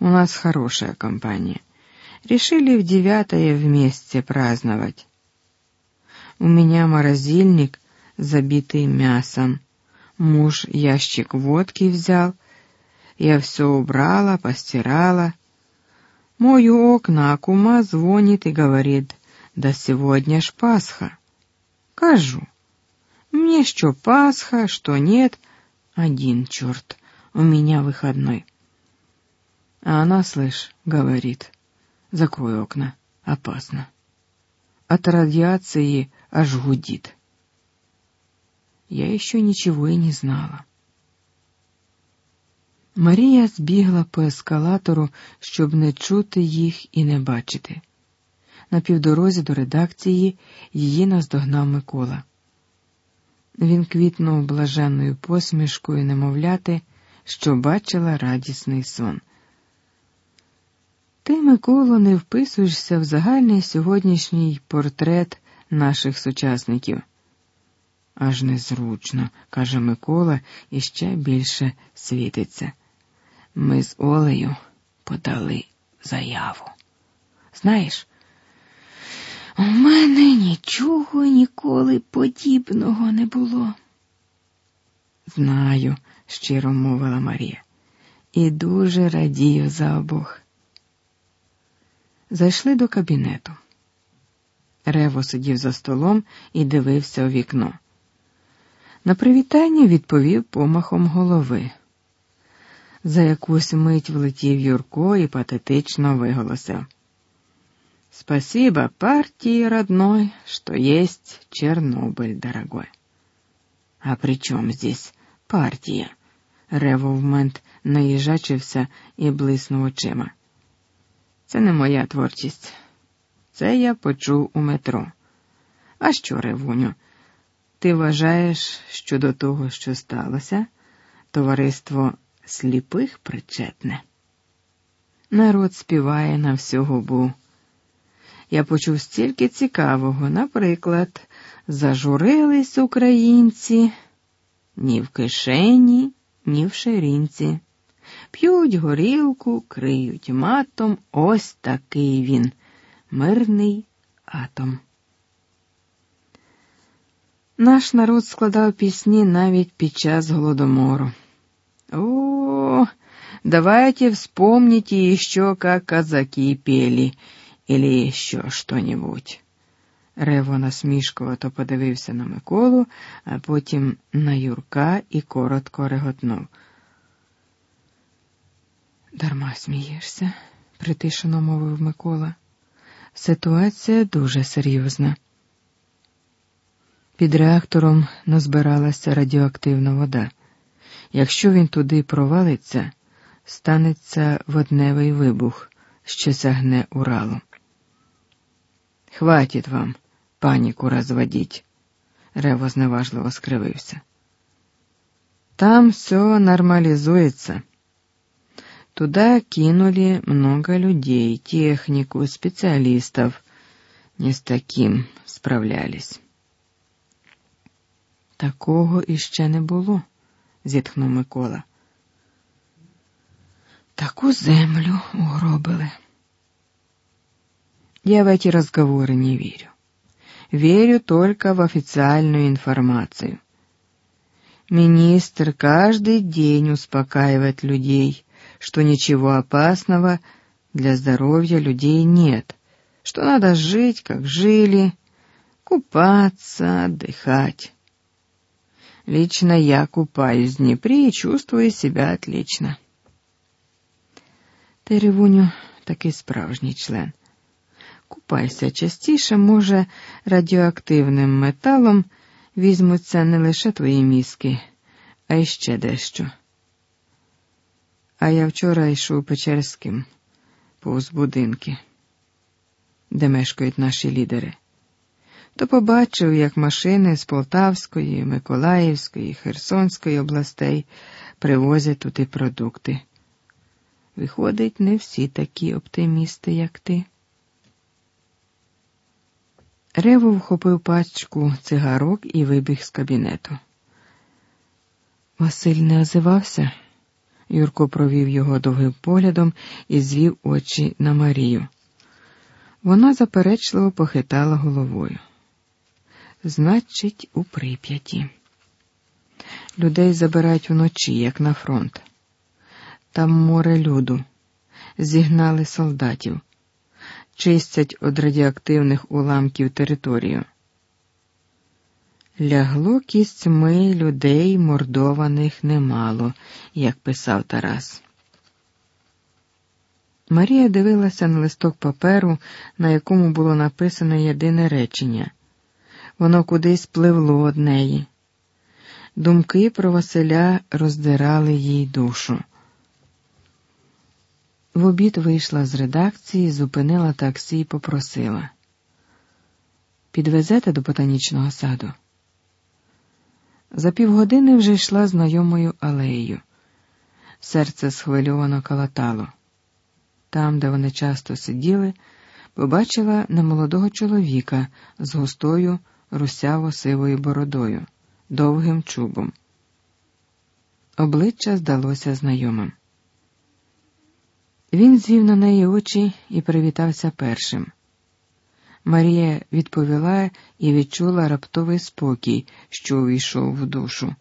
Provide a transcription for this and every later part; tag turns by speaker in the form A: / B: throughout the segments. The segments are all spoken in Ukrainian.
A: У нас хорошая компания. Решили в девятое вместе праздновать. У меня морозильник, забитый мясом. Муж ящик водки взял. Я все убрала, постирала. Мою окна, а кума звонит и говорит, да сегодня ж Пасха. Кажу, мне что Пасха, что нет, один черт, у меня выходной. А она, слышь, говорит, закрой окна, опасно. От радиации аж гудит. Я еще ничего и не знала. Марія збігла по ескалатору, щоб не чути їх і не бачити. На півдорозі до редакції її наздогнав Микола. Він квітнув блаженною посмішкою немовляти, що бачила радісний сон. Ти, Миколо, не вписуєшся в загальний сьогоднішній портрет наших сучасників. Аж незручно, каже Микола, і ще більше світиться. Ми з Олею подали заяву. Знаєш, у мене нічого ніколи подібного не було. Знаю, щиро мовила Марія, і дуже радію за обох. Зайшли до кабінету. Рево сидів за столом і дивився у вікно. На привітання відповів помахом голови. За якусь мить влетів Юрко і патетично виголосив. Спасибо партии родной, что есть Чернобыль, дорогой. А при чем здесь партія? Ревовмент наїжачився і блиснув очима. Це не моя творчість. Це я почув у метро. А що, Ревуню? Ти вважаєш, що до того, що сталося, товариство сліпих причетне? Народ співає на всю губу. Я почув стільки цікавого, наприклад, зажурились українці ні в кишені, ні в ширинці. П'ють горілку, криють матом, ось такий він, мирний атом. Наш народ складав пісні навіть під час голодомору. О, давайте вспомните еще, как казаки пели, или еще что-нибудь. Рево насмішкувато подивився на Миколу, а потім на Юрка і коротко реготнув. Дарма смієшся, притишено мовив Микола. Ситуація дуже серйозна. Під реактором назбиралася радіоактивна вода. Якщо він туди провалиться, станеться водневий вибух, що сягне Уралу. Хватит вам паніку розводить, Рево зневажливо скривився. Там все нормализуется. Туда кинули много людей, технику, специалистов. Не с таким справлялись. Такого іще не було, зітхнув Микола. Таку землю угробили. Я в эти разговоры не верю. Верю только в официальную информацию. Министр каждый день успокаивает людей, что ничего опасного для здоровья людей нет, что надо жить, как жили, купаться, отдыхать. Лично я купаюсь в Днепре и чувствую себя отлично. Ти, Ревуню, такий справжній член. Купайся частіше, може, радіоактивним металом візьмуться не лише твої мізки, а й ще дещо. А я вчора йшов Печерським повз будинки, де мешкають наші лідери, то побачив, як машини з Полтавської, Миколаївської, Херсонської областей привозять туди продукти. Виходить, не всі такі оптимісти, як ти. Рево вхопив пачку цигарок і вибіг з кабінету. Василь не озивався? Юрко провів його довгим поглядом і звів очі на Марію. Вона заперечливо похитала головою. Значить, у прип'яті. Людей забирають вночі, як на фронт. Там море люду, зігнали солдатів, чистять від радіоактивних уламків територію. Лягло кістьми людей мордованих немало, як писав Тарас. Марія дивилася на листок паперу, на якому було написано єдине речення. Воно кудись пливло од неї. Думки про Василя роздирали їй душу. В обід вийшла з редакції, зупинила таксі і попросила. Підвезете до ботанічного саду? За півгодини вже йшла знайомою алеєю. Серце схвильовано калатало. Там, де вони часто сиділи, побачила немолодого чоловіка з густою русяво сивою бородою, довгим чубом. Обличчя здалося знайомим. Він звів на неї очі і привітався першим. Марія відповіла і відчула раптовий спокій, що увійшов в душу.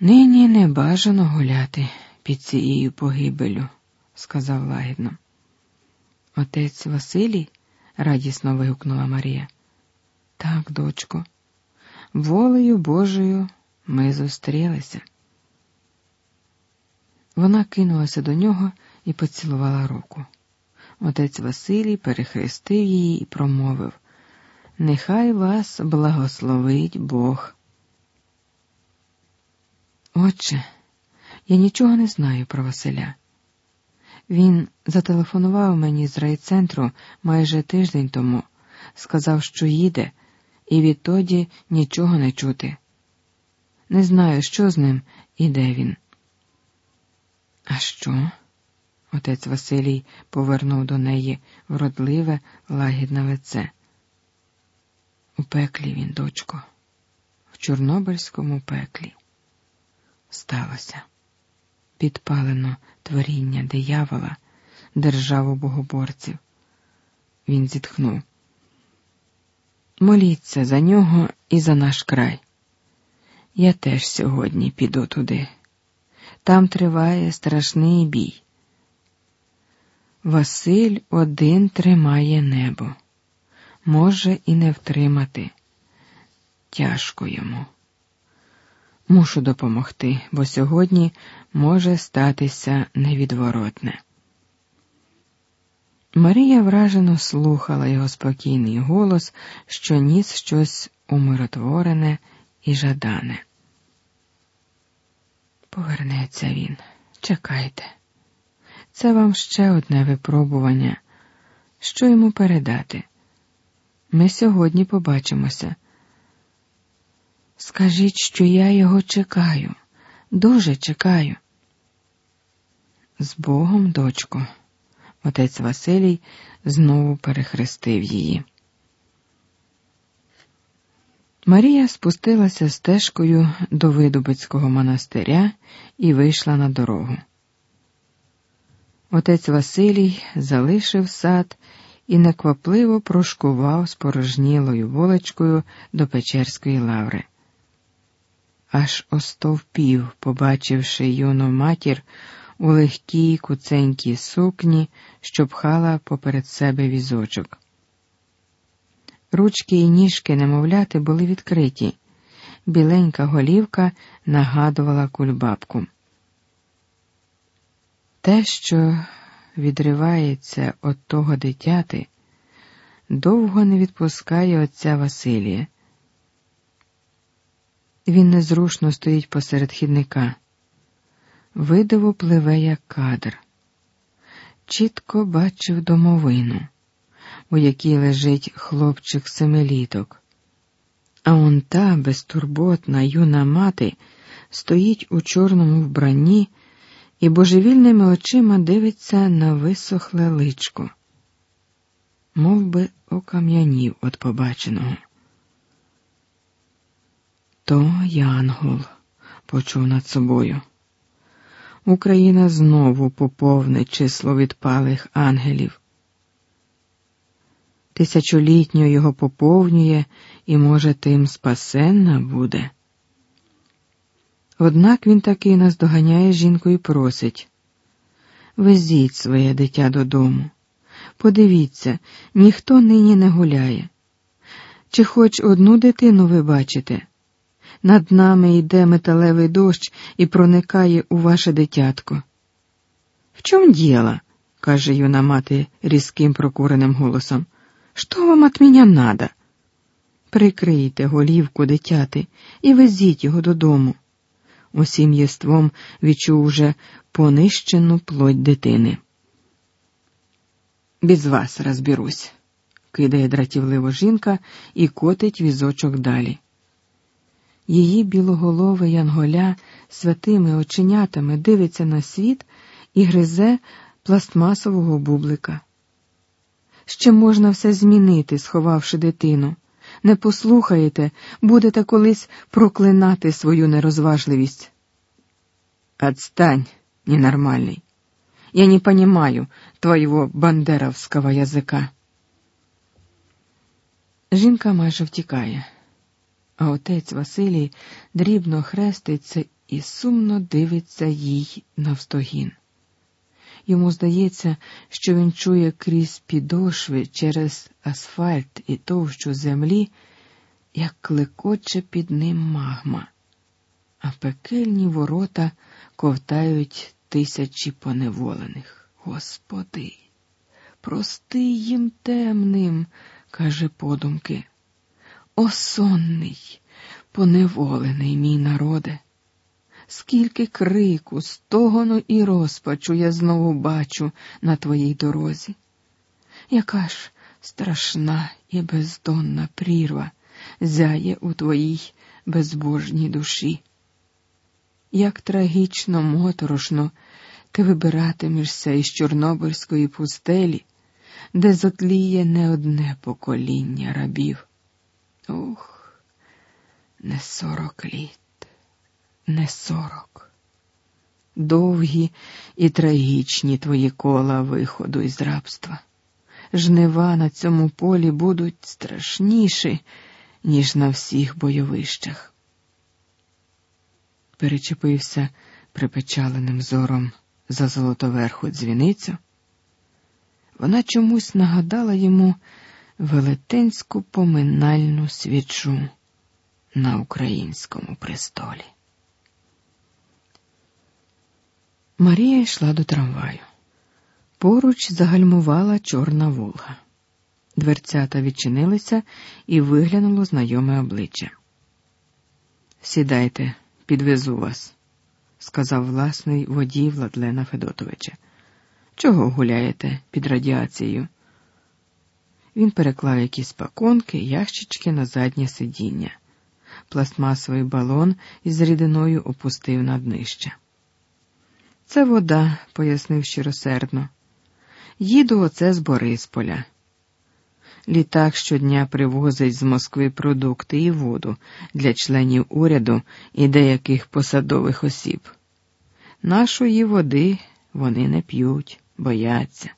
A: Нині не бажано гуляти під цією погибелю, сказав лагідно. Отець Василій? радісно вигукнула Марія. Так, дочко, волею Божою ми зустрілися. Вона кинулася до нього і поцілувала руку. Отець Василій перехрестив її і промовив Нехай вас благословить Бог. Отче, я нічого не знаю про Василя. Він зателефонував мені з райцентру майже тиждень тому, сказав, що їде, і відтоді нічого не чути. Не знаю, що з ним і де він. А що? Отець Василій повернув до неї вродливе, лагідне лице. У пеклі він, дочко, в Чорнобильському пеклі. Сталося. Підпалено творіння диявола, державу богоборців. Він зітхнув. Моліться за нього і за наш край. Я теж сьогодні піду туди. Там триває страшний бій. Василь один тримає небо, може і не втримати. Тяжко йому. Мушу допомогти, бо сьогодні може статися невідворотне. Марія вражено слухала його спокійний голос, що ніс щось умиротворене і жадане. Повернеться він, чекайте. Це вам ще одне випробування. Що йому передати? Ми сьогодні побачимося. Скажіть, що я його чекаю, дуже чекаю. З Богом, дочко, отець Василій знову перехрестив її. Марія спустилася стежкою до Видубицького монастиря і вийшла на дорогу. Отець Василій залишив сад і неквапливо прошкував спорожнілою волочкою до Печерської лаври. Аж остовпів, побачивши юну матір у легкій куценькій сукні, що пхала поперед себе візочок. Ручки і ніжки немовляти були відкриті, біленька голівка нагадувала кульбабку. Те, що відривається від того дитяти, довго не відпускає отця Василія. Він незрушно стоїть посеред хідника, видиво пливе, як кадр. Чітко бачив домовину, у якій лежить хлопчик семиліток, а он та безтурботна юна мати стоїть у чорному вбранні і божевільними очима дивиться на висохле личко, мов би окам'янів від побаченого. То Янгол почув над собою. Україна знову поповнить число відпалих ангелів. Тисячолітньо його поповнює і, може, тим спасенна буде. Однак він таки наздоганяє жінку і просить везіть своє дитя додому. Подивіться, ніхто нині не гуляє. Чи хоч одну дитину ви бачите? Над нами йде металевий дощ і проникає у ваше дитятко. В чому діло? каже юна мати різким прокуреним голосом. Що вам от мене надо? Прикрийте голівку дитяти і везіть його додому. Усім єством відчув уже понищену плоть дитини. Без вас розберусь, кидає дратівливо жінка і котить візочок далі. Її білоголове янголя святими оченятами дивиться на світ і гризе пластмасового бублика. Ще можна все змінити, сховавши дитину. Не послухаєте, будете колись проклинати свою нерозважливість. Отстань, ненормальный. Я не понимаю твоего бандеровського язика. Жінка майже втікає, а отець Василій дрібно хреститься і сумно дивиться їй навстогін. Йому здається, що він чує крізь підошви через асфальт і товщу землі, як клекоче під ним магма, а пекельні ворота ковтають тисячі поневолених. Господи, прости їм темним, каже подумки. Осонний, поневолений мій народе. Скільки крику, стогону і розпачу я знову бачу на твоїй дорозі. Яка ж страшна і бездонна прірва зяє у твоїй безбожній душі як трагічно моторошно ти вибиратимешся із Чорнобильської пустелі, де зотліє не одне покоління рабів. Ух, не сорок літ, не сорок. Довгі і трагічні твої кола виходу із рабства. Жнива на цьому полі будуть страшніші, ніж на всіх бойовищах перечепився припечаленим зором за золотоверху дзвіницю, вона чомусь нагадала йому велетенську поминальну свічу на українському престолі. Марія йшла до трамваю. Поруч загальмувала чорна Волга. Дверцята відчинилися і виглянуло знайоме обличчя. Сідайте, підвезу вас, сказав власний водій Владлена Федотовича. Чого гуляєте під радіацією? Він переклав якісь паконки, ящички на заднє сидіння. Пластмасовий балон із рідиною опустив на днище. Це вода, пояснив щиросердно. Їду оце з Борисполя. Літак щодня привозить з Москви продукти і воду для членів уряду і деяких посадових осіб. Нашої води вони не п'ють, бояться.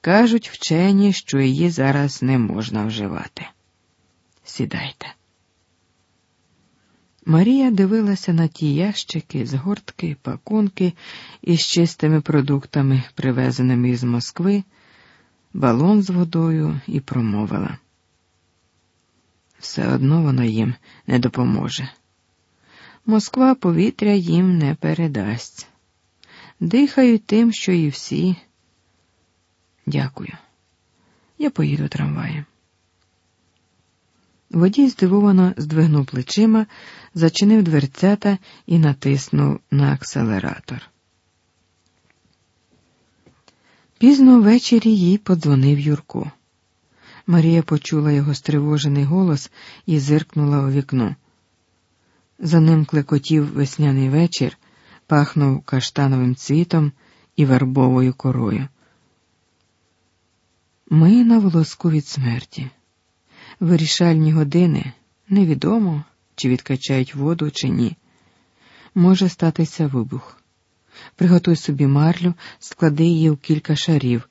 A: Кажуть вчені, що її зараз не можна вживати. Сідайте. Марія дивилася на ті ящики, згортки, пакунки із чистими продуктами, привезеними із Москви балон з водою і промовила. Все одно воно їм не допоможе. Москва повітря їм не передасть. Дихають тим, що і всі. Дякую. Я поїду трамваєм. Водій здивовано здвигнув плечима, зачинив дверцята і натиснув на акселератор. Пізно ввечері їй подзвонив Юрко. Марія почула його стривожений голос і зиркнула у вікно. За ним клекотів весняний вечір, пахнув каштановим цвітом і вербовою корою. Ми на волоску від смерті. Вирішальні години невідомо, чи відкачають воду, чи ні. Може статися вибух. Приготуй собі марлю, склади її у кілька шарів,